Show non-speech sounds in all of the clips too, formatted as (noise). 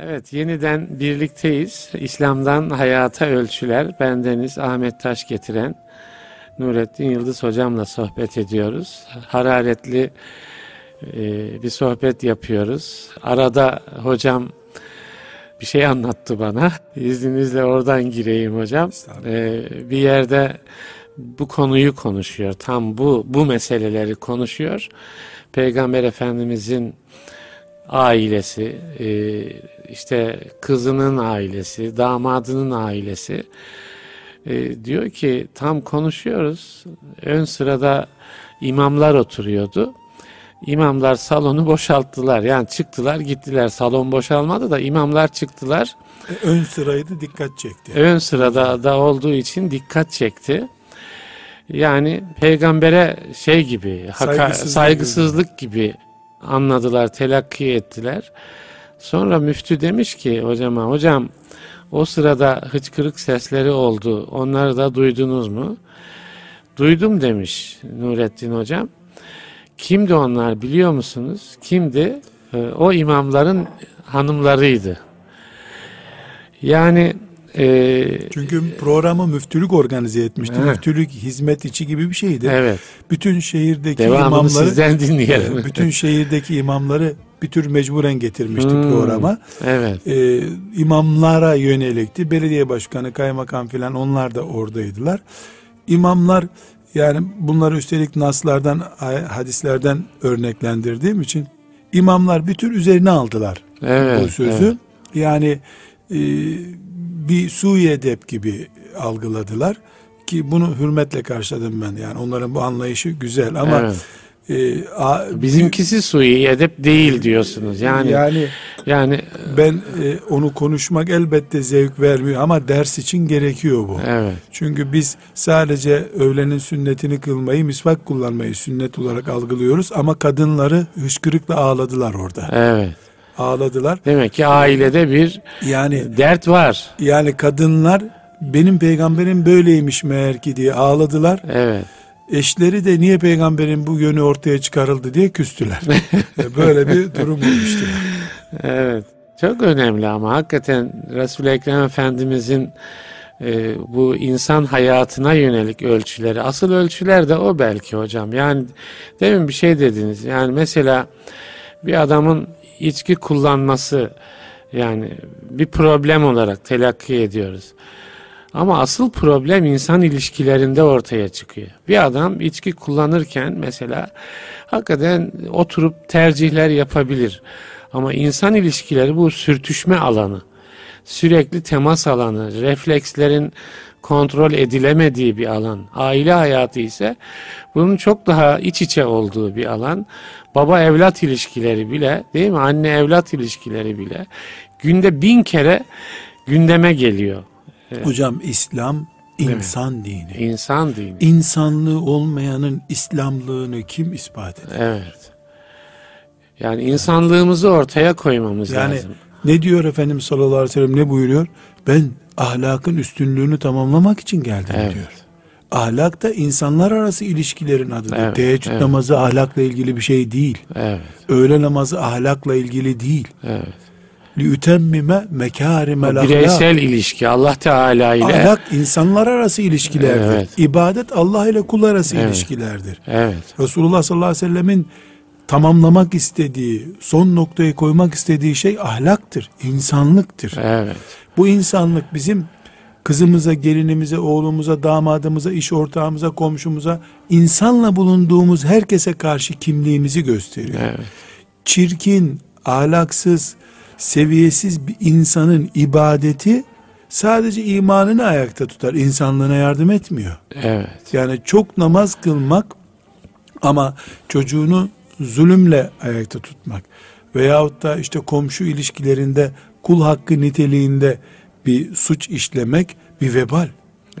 Evet, yeniden birlikteyiz. İslam'dan Hayata Ölçüler. Bendeniz Ahmet Taş getiren Nurettin Yıldız hocamla sohbet ediyoruz. Hararetli e, bir sohbet yapıyoruz. Arada hocam bir şey anlattı bana. İzninizle oradan gireyim hocam. E, bir yerde bu konuyu konuşuyor. Tam bu bu meseleleri konuşuyor. Peygamber Efendimizin ailesi, e, işte kızının ailesi, damadının ailesi e, diyor ki tam konuşuyoruz. Ön sırada imamlar oturuyordu. İmamlar salonu boşalttılar. Yani çıktılar gittiler. Salon boşalmadı da imamlar çıktılar. E, ön sıraydı dikkat çekti. Ön sırada da olduğu için dikkat çekti. Yani peygambere şey gibi, saygısızlık, saygısızlık gibi anladılar, telakki ettiler. Sonra müftü demiş ki hocama, hocam o sırada hıçkırık sesleri oldu. Onları da duydunuz mu? Duydum demiş Nurettin hocam. Kimdi onlar biliyor musunuz? Kimdi? Ee, o imamların hanımlarıydı. Yani e, Çünkü programı müftülük organize etmişti. He. Müftülük hizmet içi gibi bir şeydi. Evet. Bütün şehirdeki Devamını imamları sizden dinleyelim. bütün şehirdeki imamları bir tür mecburen getirmişti hmm, programa. Evet. Ee, imamlara yönelikti. Belediye başkanı, kaymakam filan onlar da oradaydılar. İmamlar yani bunları üstelik naslardan, hadislerden örneklendirdiğim için imamlar bir tür üzerine aldılar evet, bu sözü. Evet. Yani e, bir suyu edep gibi algıladılar ki bunu hürmetle karşıladım ben yani onların bu anlayışı güzel ama evet. e, a, bizimkisi suyu edep değil diyorsunuz yani yani yani ben e, onu konuşmak elbette zevk vermiyor ama ders için gerekiyor bu. Evet. Çünkü biz sadece öğlenin sünnetini kılmayı misvak kullanmayı sünnet olarak algılıyoruz ama kadınları hışkırıkla ağladılar orada. Evet ağladılar. Demek ki ailede bir yani dert var. Yani kadınlar benim peygamberim böyleymiş meğer ki diye ağladılar. Evet. Eşleri de niye peygamberin bu yönü ortaya çıkarıldı diye küstüler. (laughs) Böyle bir durum olmuştu. Evet. Çok önemli ama hakikaten Resul-i Ekrem Efendimizin e, bu insan hayatına yönelik ölçüleri. Asıl ölçüler de o belki hocam. Yani demin bir şey dediniz. Yani mesela bir adamın içki kullanması yani bir problem olarak telakki ediyoruz. Ama asıl problem insan ilişkilerinde ortaya çıkıyor. Bir adam içki kullanırken mesela hakikaten oturup tercihler yapabilir. Ama insan ilişkileri bu sürtüşme alanı. Sürekli temas alanı, reflekslerin kontrol edilemediği bir alan. Aile hayatı ise bunun çok daha iç içe olduğu bir alan. Baba evlat ilişkileri bile değil mi? Anne evlat ilişkileri bile günde bin kere gündeme geliyor. Hocam İslam insan evet. dini. İnsan dini. İnsanlığı olmayanın İslamlığını kim ispat eder? Evet. Yani insanlığımızı ortaya koymamız yani, lazım. Ne diyor Efendimiz sallallahu aleyhi ve sellem ne buyuruyor? Ben ahlakın üstünlüğünü tamamlamak için geldim evet. diyor. Ahlak da insanlar arası ilişkilerin adıdır. Evet, Teheccüd evet. namazı ahlakla ilgili bir şey değil. Evet. Öğle namazı ahlakla ilgili değil. Evet. Liütemmime mekârimel ahlak. Bireysel ilişki Allah Teala ile. Ahlak insanlar arası ilişkilerdir. Evet. İbadet Allah ile kul arası evet. ilişkilerdir. Evet. Resulullah sallallahu aleyhi ve sellemin tamamlamak istediği, son noktayı koymak istediği şey ahlaktır, insanlıktır. Evet. Bu insanlık bizim kızımıza, gelinimize, oğlumuza, damadımıza, iş ortağımıza, komşumuza, insanla bulunduğumuz herkese karşı kimliğimizi gösteriyor. Evet. Çirkin, ahlaksız, seviyesiz bir insanın ibadeti sadece imanını ayakta tutar, insanlığına yardım etmiyor. Evet. Yani çok namaz kılmak ama çocuğunu zulümle ayakta tutmak veyahut da işte komşu ilişkilerinde kul hakkı niteliğinde bir suç işlemek bir vebal.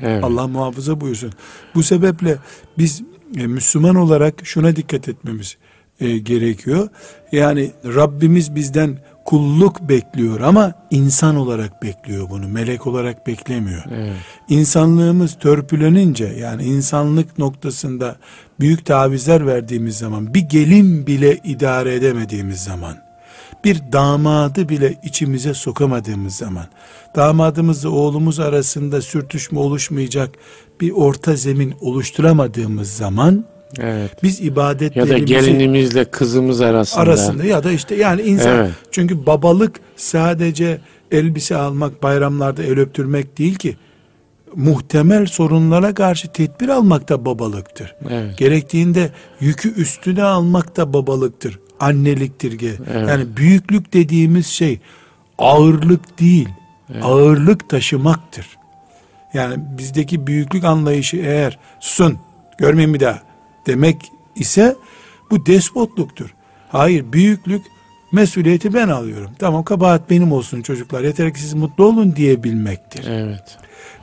Evet. Allah muhafaza buyursun. Bu sebeple biz e, Müslüman olarak şuna dikkat etmemiz e, gerekiyor. Yani Rabbimiz bizden kulluk bekliyor ama insan olarak bekliyor bunu. Melek olarak beklemiyor. Evet. İnsanlığımız törpülenince yani insanlık noktasında büyük tavizler verdiğimiz zaman bir gelin bile idare edemediğimiz zaman bir damadı bile içimize sokamadığımız zaman, damadımızla oğlumuz arasında sürtüşme oluşmayacak bir orta zemin oluşturamadığımız zaman, Evet. biz Ya da ibadetlerimizi gelinimizle kızımız arasında. arasında ya da işte yani insan Evet. çünkü babalık sadece elbise almak, bayramlarda el öptürmek değil ki. Muhtemel sorunlara karşı tedbir almak da babalıktır. Evet. Gerektiğinde yükü üstüne almak da babalıktır. Anneliktir. Evet. Yani büyüklük dediğimiz şey ağırlık değil. Ağırlık taşımaktır. Yani bizdeki büyüklük anlayışı eğer susun görmeyin bir daha demek ise bu despotluktur. Hayır büyüklük mesuliyeti ben alıyorum. Tamam kabahat benim olsun çocuklar yeter ki siz mutlu olun diyebilmektir. Evet.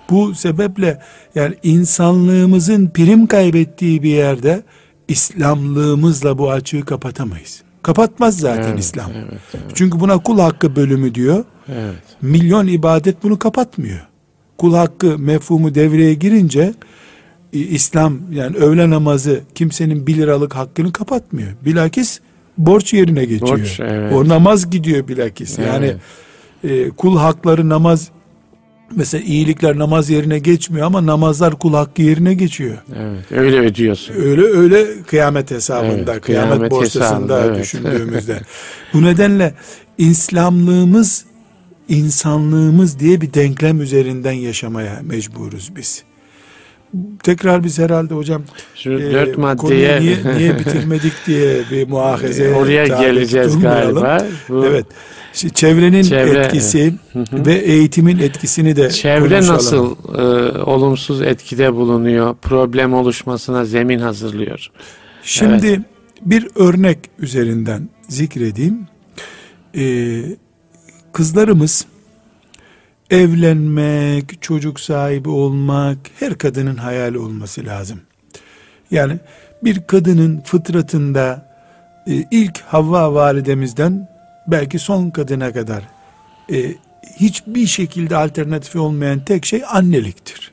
Bu sebeple yani insanlığımızın prim kaybettiği bir yerde İslamlığımızla bu açığı kapatamayız. Kapatmaz zaten Evet, İslam. evet, evet. Çünkü buna kul hakkı bölümü diyor. Evet. Milyon ibadet bunu kapatmıyor. Kul hakkı mefhumu devreye girince İslam yani öğle namazı kimsenin bir liralık hakkını kapatmıyor. Bilakis borç yerine geçiyor. Borç, evet. O namaz gidiyor bilakis. Yani e, kul hakları namaz mesela iyilikler namaz yerine geçmiyor ama namazlar kul hakkı yerine geçiyor. Evet. Öyle ödüyorsun. Öyle öyle kıyamet hesabında, Evet, kıyamet, kıyamet borsasında hesabı, evet. düşündüğümüzde. Bu nedenle İslamlığımız, insanlığımız diye bir denklem üzerinden yaşamaya mecburuz biz. Tekrar biz herhalde hocam Şu e, dört maddeye niye, (laughs) niye bitirmedik diye bir muahaze (laughs) oraya geleceğiz galiba. Bu Evet. Şimdi çevrenin Çevre, etkisi ve eğitimin etkisini de Çevre konuşalım. nasıl e, olumsuz etkide bulunuyor? Problem oluşmasına zemin hazırlıyor. Şimdi bir örnek üzerinden zikredeyim. Ee, kızlarımız evlenmek, çocuk sahibi olmak her kadının hayali olması lazım. Yani bir kadının fıtratında e, ilk Havva validemizden belki son kadına kadar e, hiçbir şekilde alternatifi olmayan tek şey anneliktir.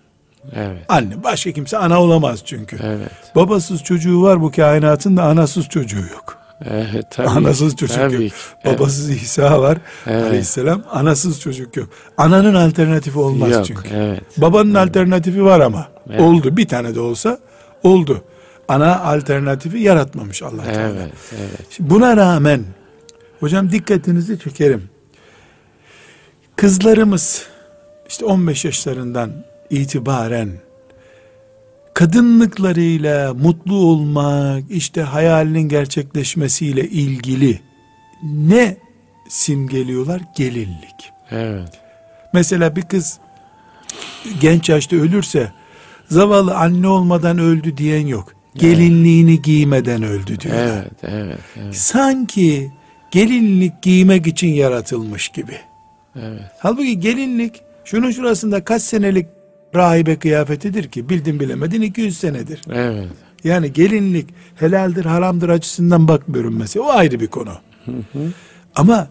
Evet. Anne. Başka kimse ana olamaz çünkü. Evet. Babasız çocuğu var bu kainatın da anasız çocuğu yok. Evet. Tabii. anasız çocuk Tabii yok. ki. Evet. Babasız İsa var Evet. aleyhisselam. Anasız çocuk yok. Ananın alternatifi olmaz Yok. çünkü. Evet. Babanın alternatifi var ama. Evet. Oldu. Bir tane de olsa oldu. Ana alternatifi yaratmamış Allah Teala. Evet. Evet. Şimdi Buna rağmen hocam dikkatinizi çekerim. Kızlarımız işte 15 yaşlarından itibaren kadınlıklarıyla mutlu olmak, işte hayalinin gerçekleşmesiyle ilgili ne simgeliyorlar? Gelinlik. Evet. Mesela bir kız genç yaşta ölürse zavallı anne olmadan öldü diyen yok. Gelinliğini giymeden öldü diyor. Evet. Evet. Evet. Sanki gelinlik giymek için yaratılmış gibi. Evet. Halbuki gelinlik şunun şurasında kaç senelik rahibe kıyafetidir ki bildin bilemedin 200 senedir. Evet. Yani gelinlik helaldir haramdır açısından bakmıyorum mesela o ayrı bir konu. Ama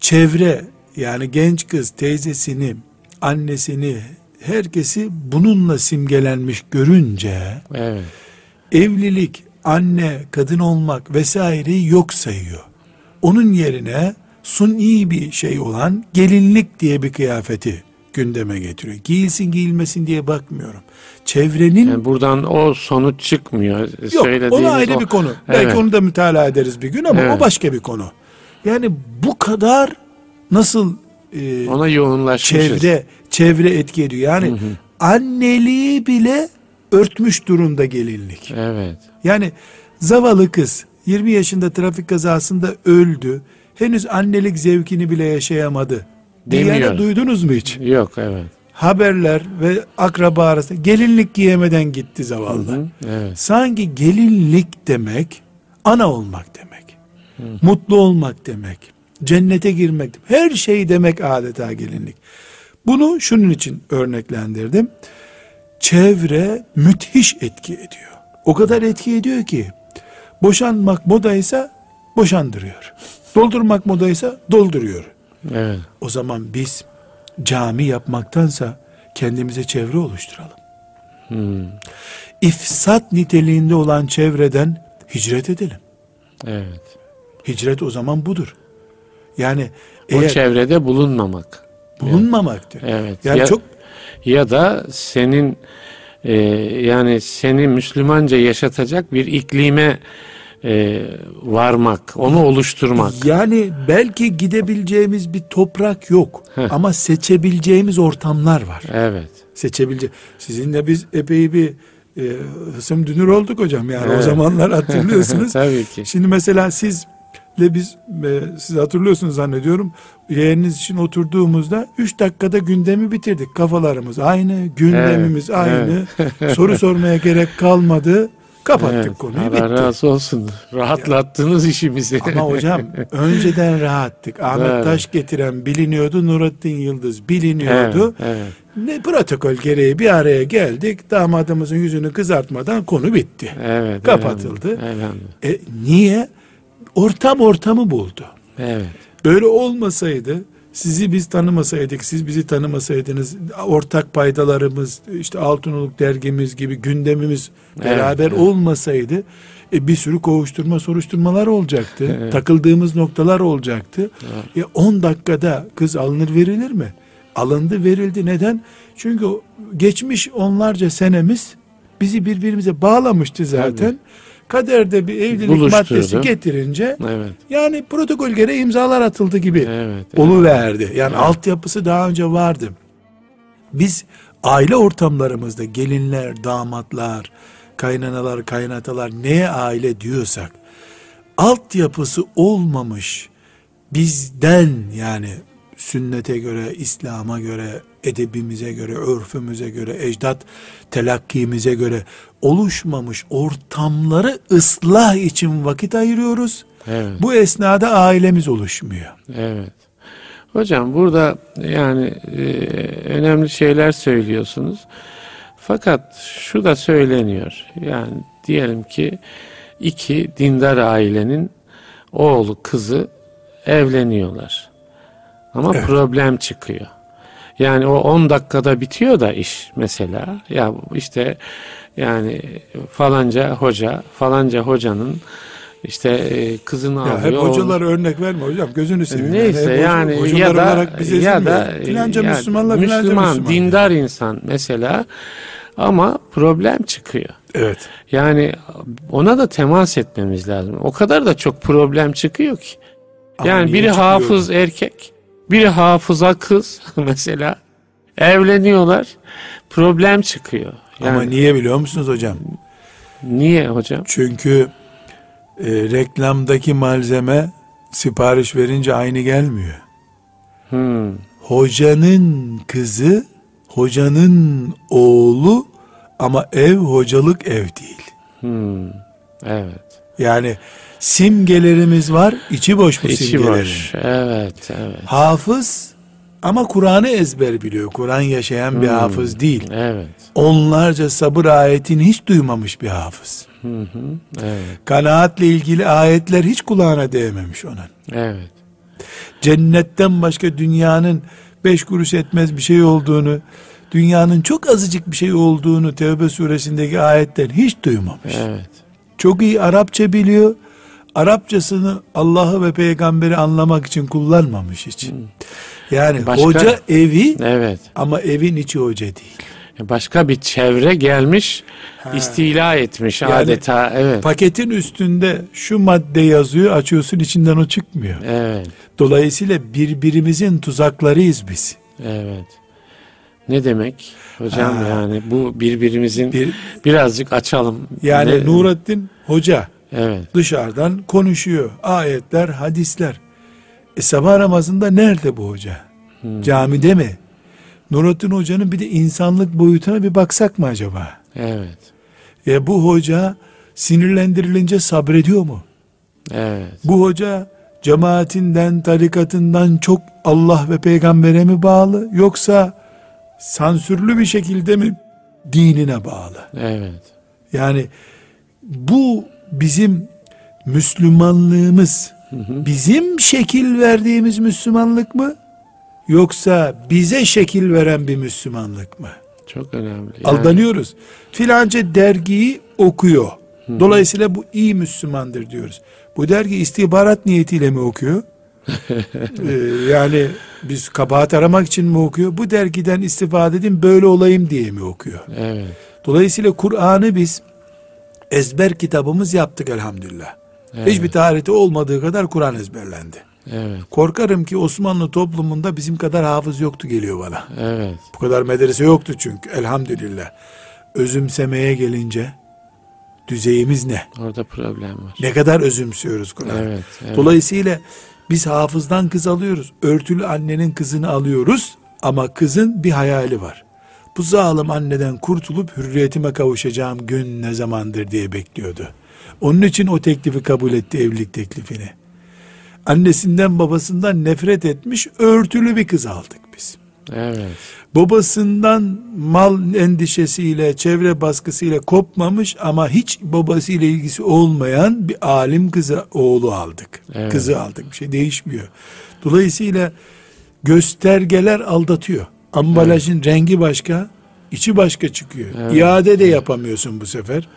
çevre yani genç kız teyzesini annesini herkesi bununla simgelenmiş görünce Evet. evlilik, anne, kadın olmak vesaireyi yok sayıyor. Onun yerine suni bir şey olan gelinlik diye bir kıyafeti gündeme getiriyor. Giyilsin giyilmesin diye bakmıyorum. Çevrenin Yani buradan o sonuç çıkmıyor. yok o ayrı o- bir konu. Evet. Belki onu da mütalaa ederiz bir gün ama Evet. o başka bir konu. Yani bu kadar nasıl e, Ona yoğunlaşmışız. çevre çevre etki ediyor. Yani anneliği bile örtmüş durumda gelinlik. Evet. Yani zavallı kız 20 yaşında trafik kazasında öldü. Henüz annelik zevkini bile yaşayamadı. Demiyor. Diyene duydunuz mu hiç? Yok evet. Haberler ve akraba arasında gelinlik giyemeden gitti zavallı. Hı, Evet. Sanki gelinlik demek ana olmak demek. Mutlu olmak demek. Cennete girmek demek. Her şey demek adeta gelinlik. Bunu şunun için örneklendirdim. Çevre müthiş etki ediyor. O kadar etki ediyor ki boşanmak modaysa boşandırıyor. Doldurmak modaysa dolduruyor. Evet. O zaman biz cami yapmaktansa kendimize çevre oluşturalım. Hmm. İfsat niteliğinde olan çevreden hicret edelim. Evet. Hicret o zaman budur. Yani o eğer çevrede bulunmamak. bulunmamaktır. Evet. Yani ya, çok ya da senin e, yani seni Müslümanca yaşatacak bir iklime e, varmak, onu oluşturmak. yani belki gidebileceğimiz bir toprak yok Heh. ama seçebileceğimiz ortamlar var. Evet. Seçebilece. Sizinle biz epey bir e, hısım dünür olduk hocam yani o Evet. zamanlar (laughs) hatırlıyorsunuz. Tabii ki. Şimdi mesela sizle biz e, siz hatırlıyorsunuz zannediyorum. Yeğeniniz için oturduğumuzda 3 dakikada gündemi bitirdik. Kafalarımız aynı, gündemimiz Evet, aynı. Soru sormaya gerek kalmadı. Kapattık Evet, konuyu Allah bitti. razı olsun. Rahatlattınız işimizi. Ama hocam (laughs) önceden rahattık. Ahmet Evet. Taş getiren biliniyordu. Nurattin Yıldız biliniyordu. Evet, evet, Ne protokol gereği bir araya geldik. Damadımızın yüzünü kızartmadan konu bitti. evet, Kapatıldı. elhamdülillah. E, niye? Ortam ortamı buldu. Evet. Böyle olmasaydı sizi biz tanımasaydık, siz bizi tanımasaydınız, ortak paydalarımız, işte Altınoluk dergimiz gibi gündemimiz Evet, beraber evet. olmasaydı e, bir sürü kovuşturma, soruşturmalar olacaktı. Evet. Takıldığımız noktalar olacaktı. E, 10 dakikada kız alınır verilir mi? Alındı verildi. Neden? Çünkü geçmiş onlarca senemiz bizi birbirimize bağlamıştı zaten. Kaderde bir evlilik Buluşturdu. maddesi getirince Evet. yani protokol gereği imzalar atıldı gibi Evet. olu verdi. Yani Evet. altyapısı daha önce vardı. Biz aile ortamlarımızda gelinler, damatlar, kaynanalar, kaynatalar neye aile diyorsak altyapısı olmamış bizden yani sünnete göre, İslam'a göre, edebimize göre, örfümüze göre, ecdat telakkimize göre oluşmamış ortamları ıslah için vakit ayırıyoruz. Evet. Bu esnada ailemiz oluşmuyor. Evet. Hocam burada yani e, önemli şeyler söylüyorsunuz. Fakat şu da söyleniyor. Yani diyelim ki iki dindar ailenin oğlu kızı evleniyorlar. Ama Evet. problem çıkıyor. Yani o 10 dakikada bitiyor da iş mesela. Ya işte yani falanca hoca, falanca hocanın işte e, kızını Ya hep alıyor. oğlunu- hocalar örnek verme hocam gözünü seveyim. Neyse Hep hoca- yani hocalar ya da olarak bize ya da filanca ya Müslümanla filanca Müslüman, Müslüman. dindar insan mesela ama problem çıkıyor. Evet. Yani ona da temas etmemiz lazım. O kadar da çok problem çıkıyor ki. Ama Yani biri çıkıyor? hafız erkek, biri hafıza kız (laughs) mesela. Evleniyorlar. Problem çıkıyor. Yani Ama niye biliyor musunuz hocam? niye hocam? Çünkü e, reklamdaki malzeme sipariş verince aynı gelmiyor. Hmm, Hocanın kızı, hocanın oğlu ama ev hocalık ev değil. hmm, evet. Yani simgelerimiz var, içi boş bu İçi simgelerin. boş. Evet, evet. Hafız ama Kur'an'ı ezber biliyor. Kur'an yaşayan bir Hmm. hafız değil. Evet. Onlarca sabır ayetini hiç duymamış bir hafız. Hı hı. Evet. Kanaatle ilgili ayetler hiç kulağına değmemiş onun. Evet. Cennetten başka dünyanın beş kuruş etmez bir şey olduğunu, dünyanın çok azıcık bir şey olduğunu Tevbe suresindeki ayetten hiç duymamış. Evet. Çok iyi Arapça biliyor. Arapçasını Allah'ı ve peygamberi anlamak için kullanmamış hiç. Yani Başka- hoca evi Evet. ama evin içi hoca değil. Başka bir çevre gelmiş, istila etmiş Yani- adeta. Evet. Paketin üstünde şu madde yazıyor, açıyorsun içinden o çıkmıyor. Evet. Dolayısıyla birbirimizin tuzaklarıyız biz. Evet. Ne demek hocam Ha. yani bu birbirimizin Bir, birazcık açalım. yani Ne- Nurattin Hoca Evet. dışarıdan konuşuyor. Ayetler, hadisler. E sabah namazında nerede bu hoca? Camide mi? Nurattin Hoca'nın bir de insanlık boyutuna bir baksak mı acaba? Evet. E bu hoca sinirlendirilince sabrediyor mu? Evet. Bu hoca cemaatinden, tarikatından çok Allah ve peygambere mi bağlı? Yoksa sansürlü bir şekilde mi dinine bağlı? Evet. Yani bu bizim Müslümanlığımız bizim şekil verdiğimiz Müslümanlık mı? Yoksa bize şekil veren bir Müslümanlık mı? Çok önemli. Yani- Aldanıyoruz. Filanca dergiyi okuyor. Dolayısıyla bu iyi Müslümandır diyoruz. Bu dergi istihbarat niyetiyle mi okuyor? (laughs) Ee, yani biz kabahat aramak için mi okuyor? Bu dergiden istifade edeyim böyle olayım diye mi okuyor? Evet. Dolayısıyla Kur'an'ı biz ezber kitabımız yaptık elhamdülillah. Evet. Hiçbir tarihte olmadığı kadar Kur'an ezberlendi. Evet. Korkarım ki Osmanlı toplumunda bizim kadar hafız yoktu geliyor bana. Evet. Bu kadar medrese yoktu çünkü elhamdülillah. Özümsemeye gelince düzeyimiz ne? Orada problem var. Ne kadar özümsüyoruz Kur'an. Evet. evet. Dolayısıyla biz hafızdan kız alıyoruz. Örtülü annenin kızını alıyoruz ama kızın bir hayali var. Bu zalim anneden kurtulup hürriyetime kavuşacağım gün ne zamandır diye bekliyordu. Onun için o teklifi kabul etti evlilik teklifini. Annesinden babasından nefret etmiş örtülü bir kız aldık biz. Evet. Babasından mal endişesiyle, çevre baskısıyla kopmamış ama hiç babasıyla ilgisi olmayan bir alim kızı oğlu aldık. Evet. Kızı aldık. Bir şey değişmiyor. Dolayısıyla göstergeler aldatıyor. Ambalajın rengi başka, içi başka çıkıyor. Evet. İade de yapamıyorsun bu sefer.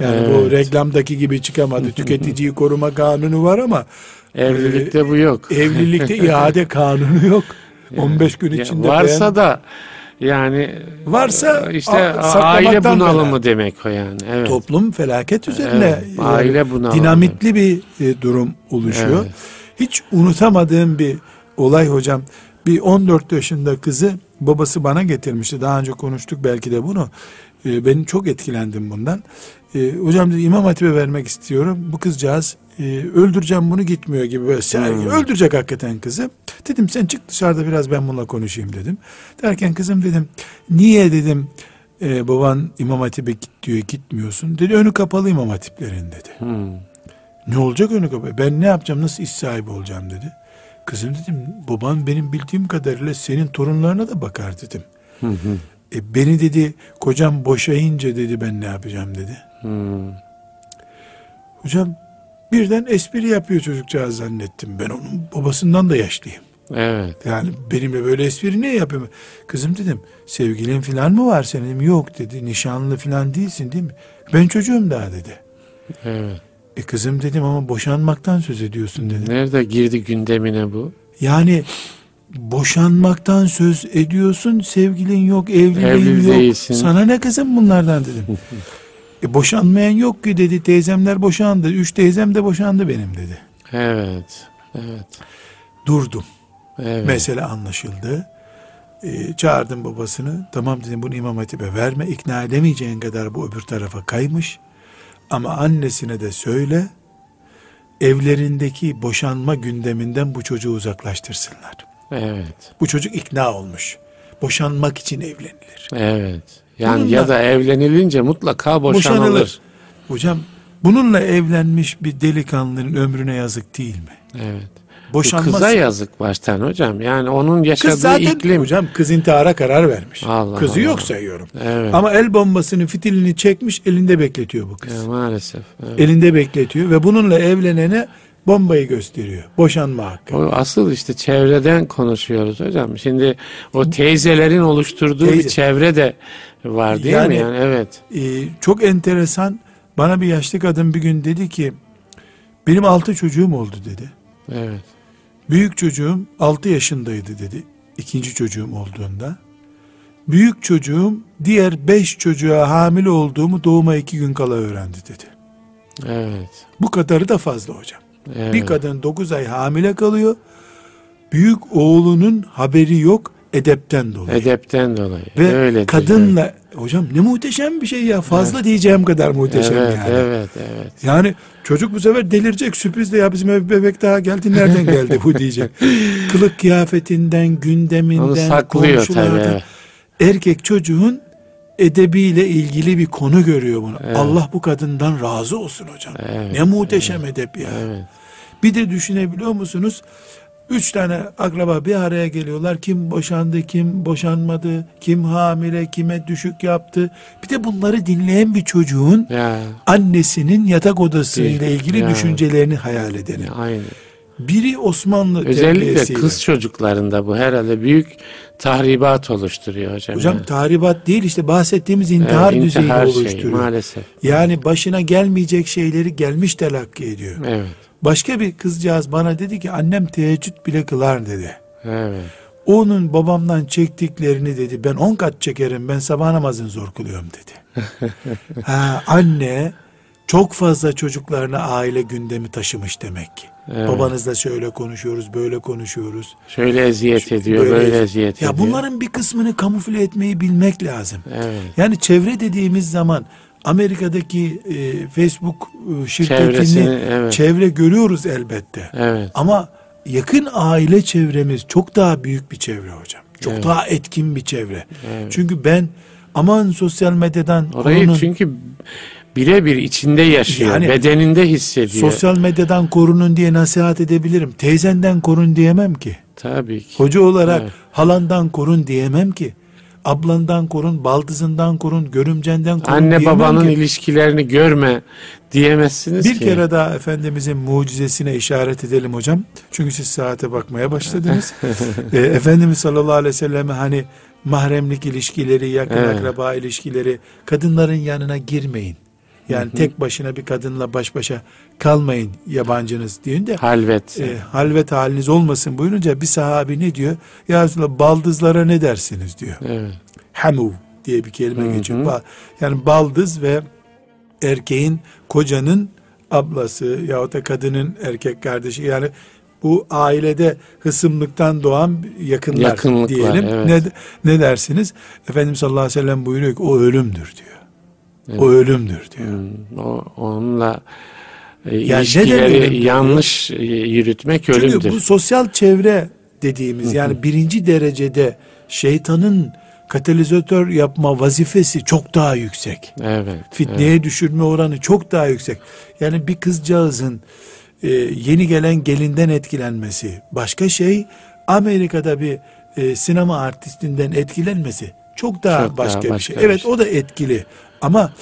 Yani bu Evet. reklamdaki gibi çıkamadı. (laughs) Tüketiciyi koruma kanunu var ama Evlilikte bu yok. evlilikte (laughs) iade kanunu yok. 15 gün Ya içinde varsa beğen- da yani Varsa işte a- aile bunalımı fena. demek o yani. Evet. toplum felaket üzerine Evet, yani aile bunalımı. dinamitli bir e, durum oluşuyor. Evet. Hiç unutamadığım bir olay hocam. Bir 14 yaşında kızı babası bana getirmişti. Daha önce konuştuk belki de bunu. E, ben çok etkilendim bundan. E, hocam dedi İmam Hatip'e vermek istiyorum. Bu kızcağız e, öldüreceğim bunu gitmiyor gibi böyle sen- Hmm. öldürecek hakikaten kızı. Dedim sen çık dışarıda biraz ben bununla konuşayım dedim. Derken kızım dedim niye dedim e, baban İmam Hatip'e git diyor gitmiyorsun. Dedi önü kapalı İmam Hatiplerin dedi. Hmm. Ne olacak önü kapalı? Ben ne yapacağım nasıl iş sahibi olacağım dedi. Kızım dedim baban benim bildiğim kadarıyla senin torunlarına da bakar dedim. Hı hı. E, beni dedi kocam boşayınca dedi ben ne yapacağım dedi. Hmm. Hocam birden espri yapıyor çocukcağız zannettim. Ben onun babasından da yaşlıyım. Evet. Yani benimle böyle espri ne yapıyor? Kızım dedim sevgilin falan mı var senin? Yok dedi nişanlı falan değilsin değil mi? Ben çocuğum daha dedi. Evet. E kızım dedim ama boşanmaktan söz ediyorsun dedi. Nerede girdi gündemine bu? Yani boşanmaktan söz ediyorsun sevgilin yok evliliğin Evli yok. değilsin. Sana ne kızım bunlardan dedim. e boşanmayan yok ki dedi teyzemler boşandı. Üç teyzem de boşandı benim dedi. Evet. Evet. Durdum. Evet. Mesele anlaşıldı. Ee, çağırdım babasını. Tamam dedim bunu İmam Hatip'e verme. İkna edemeyeceğin kadar bu öbür tarafa kaymış. Ama annesine de söyle. Evlerindeki boşanma gündeminden bu çocuğu uzaklaştırsınlar. Evet. Bu çocuk ikna olmuş. Boşanmak için evlenilir. Evet. Yani Bununla- ya da evlenilince mutlaka boşanılır. Boşanılır. Hocam bununla evlenmiş bir delikanlının ömrüne yazık değil mi? Evet. Bu Boşanmaz. kıza yazık baştan hocam. Yani onun yaşadığı Kız zaten iklim. hocam kız intihara karar vermiş. Allah Kızı Allah. yok sayıyorum. Evet. Ama el bombasını fitilini çekmiş elinde bekletiyor bu kız. Ya, maalesef. Evet. Elinde bekletiyor ve bununla evlenene bombayı gösteriyor. Boşanma hakkı. O asıl işte çevreden konuşuyoruz hocam. Şimdi o teyzelerin oluşturduğu Teyze. bir çevre de var değil Yani- mi? Yani evet. Ee, çok enteresan. Bana bir yaşlı kadın bir gün dedi ki benim altı çocuğum oldu dedi. Evet. Büyük çocuğum 6 yaşındaydı dedi. İkinci çocuğum olduğunda. Büyük çocuğum diğer 5 çocuğa hamile olduğumu doğuma 2 gün kala öğrendi dedi. Evet. Bu kadarı da fazla hocam. Evet. Bir kadın 9 ay hamile kalıyor. Büyük oğlunun haberi yok edepten dolayı. Edepten dolayı. Ve Öyledir. kadınla hocam ne muhteşem bir şey ya. Fazla diyeceğim kadar muhteşem evet, yani. Evet, evet. Yani çocuk bu sefer delirecek sürpriz de ya bizim bir bebek daha geldi nereden geldi bu diyecek. (laughs) Kılık kıyafetinden, gündeminden, Onu saklıyor tabii. evet. Erkek çocuğun edebiyle ilgili bir konu görüyor bunu. Evet. Allah bu kadından razı olsun hocam. Evet, ne muhteşem edep ya. Evet. Bir de düşünebiliyor musunuz? Üç tane akraba bir araya geliyorlar. Kim boşandı, kim boşanmadı, kim hamile, kime düşük yaptı. Bir de bunları dinleyen bir çocuğun Ya, annesinin yatak odasıyla Bir- ilgili ya. düşüncelerini hayal edelim. ya aynı. Biri Osmanlı Özellikle terbiyesiyle. kız çocuklarında bu herhalde büyük tahribat oluşturuyor hocam. Hocam ya. tahribat değil işte bahsettiğimiz intihar Evet, intihar şey, oluşturuyor. maalesef. yani başına gelmeyecek şeyleri gelmiş telakki ediyor. Evet. Başka bir kızcağız bana dedi ki annem teheccüd bile kılar dedi. Evet. Onun babamdan çektiklerini dedi ben on kat çekerim ben sabah namazını zor kılıyorum dedi. (laughs) ha, anne çok fazla çocuklarına aile gündemi taşımış demek ki. Evet. Babanızla şöyle konuşuyoruz, böyle konuşuyoruz. Şöyle eziyet ediyor, böyle, eziyet ya ediyor. bunların bir kısmını kamufle etmeyi bilmek lazım. Evet. Yani çevre dediğimiz zaman Amerika'daki e, Facebook e, şirketini Çevresini, evet. çevre görüyoruz elbette. Evet. Ama yakın aile çevremiz çok daha büyük bir çevre hocam. Çok Evet. daha etkin bir çevre. Evet. Çünkü ben aman sosyal medyadan Orayı korunun, çünkü birebir içinde yaşıyor, Yani- bedeninde hissediyor. sosyal medyadan korunun diye nasihat edebilirim. Teyzenden korun diyemem ki. Tabii ki. Hoca olarak Evet. halandan korun diyemem ki. Ablandan korun, baldızından korun, görümcenden korun Anne babanın ki. ilişkilerini görme diyemezsiniz Bir ki. kere daha Efendimizin mucizesine işaret edelim hocam. Çünkü siz saate bakmaya başladınız. (laughs) e, Efendimiz sallallahu aleyhi ve selleme hani mahremlik ilişkileri, yakın Evet. akraba ilişkileri, kadınların yanına girmeyin. Yani tek başına bir kadınla baş başa kalmayın yabancınız deyin de halvet. e, halvet haliniz olmasın buyurunca bir sahabi ne diyor? Ya Resulallah baldızlara ne dersiniz diyor. Evet. Hamu diye bir kelime Hı hı. geçiyor. Yani baldız ve erkeğin kocanın ablası yahut da kadının erkek kardeşi yani bu ailede hısımlıktan doğan yakınlar Yakınlıklar, diyelim. evet. Ne, ne dersiniz? Efendimiz sallallahu aleyhi ve sellem buyuruyor ki o ölümdür diyor. Evet. O ölümdür diyor. Hmm, O, onunla e, neden ilişkileri yanlış e, yürütmek Çünkü ölümdür. bu sosyal çevre dediğimiz yani birinci derecede şeytanın katalizatör yapma vazifesi çok daha yüksek. Evet. Fitneye düşürme oranı çok daha yüksek. Yani bir kızcağızın e, yeni gelen gelinden etkilenmesi başka şey. Amerika'da bir e, sinema artistinden etkilenmesi çok daha Çok daha başka bir başka şey. bir Evet şey. o da etkili ama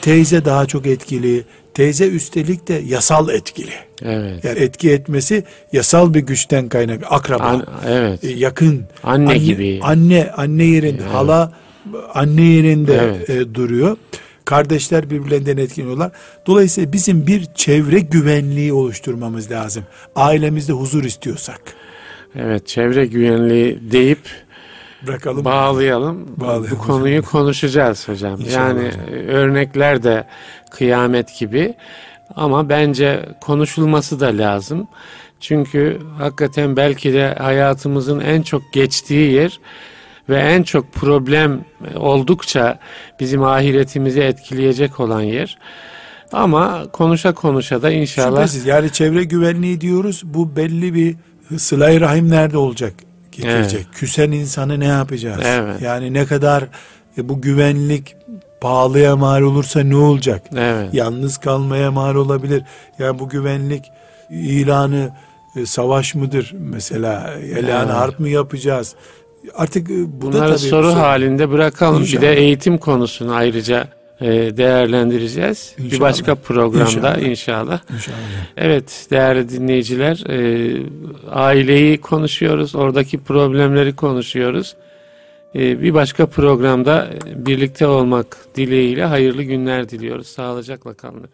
teyze daha çok etkili. Teyze üstelik de yasal etkili. Evet. Yani etki etmesi yasal bir güçten kaynak. Akraba, An- evet. e, yakın, Anne gibi. anne anne yerinde, Evet. hala anne yerinde Evet. e, duruyor. Kardeşler birbirlerinden etkileniyorlar. Dolayısıyla bizim bir çevre güvenliği oluşturmamız lazım. Ailemizde huzur istiyorsak. Evet. Çevre güvenliği deyip Bırakalım. bağlayalım. Bağlayalım Bu konuyu konuşacağız hocam. İnşallah yani hocam. örnekler de kıyamet gibi ama bence konuşulması da lazım. Çünkü hakikaten belki de hayatımızın en çok geçtiği yer ve en çok problem oldukça bizim ahiretimizi etkileyecek olan yer. Ama konuşa konuşa da inşallah Şüphesiz yani çevre güvenliği diyoruz. Bu belli bir sıla rahim nerede olacak? Getirecek. Küsen insanı ne yapacağız? Evet. Yani ne kadar e, bu güvenlik pahalıya mal olursa ne olacak? evet. Yalnız kalmaya mal olabilir. Yani bu güvenlik ilanı e, savaş mıdır mesela? Elan Evet. harp mı yapacağız? Artık e, bu da Bunları tabii soru sor- halinde bırakalım. İnşallah. Bir de eğitim konusunu ayrıca e, değerlendireceğiz. Bir İnşallah. başka programda İnşallah. inşallah. İnşallah. Evet değerli dinleyiciler e, aileyi konuşuyoruz. Oradaki problemleri konuşuyoruz. E, bir başka programda birlikte olmak dileğiyle hayırlı günler diliyoruz. Sağlıcakla kalın efendim.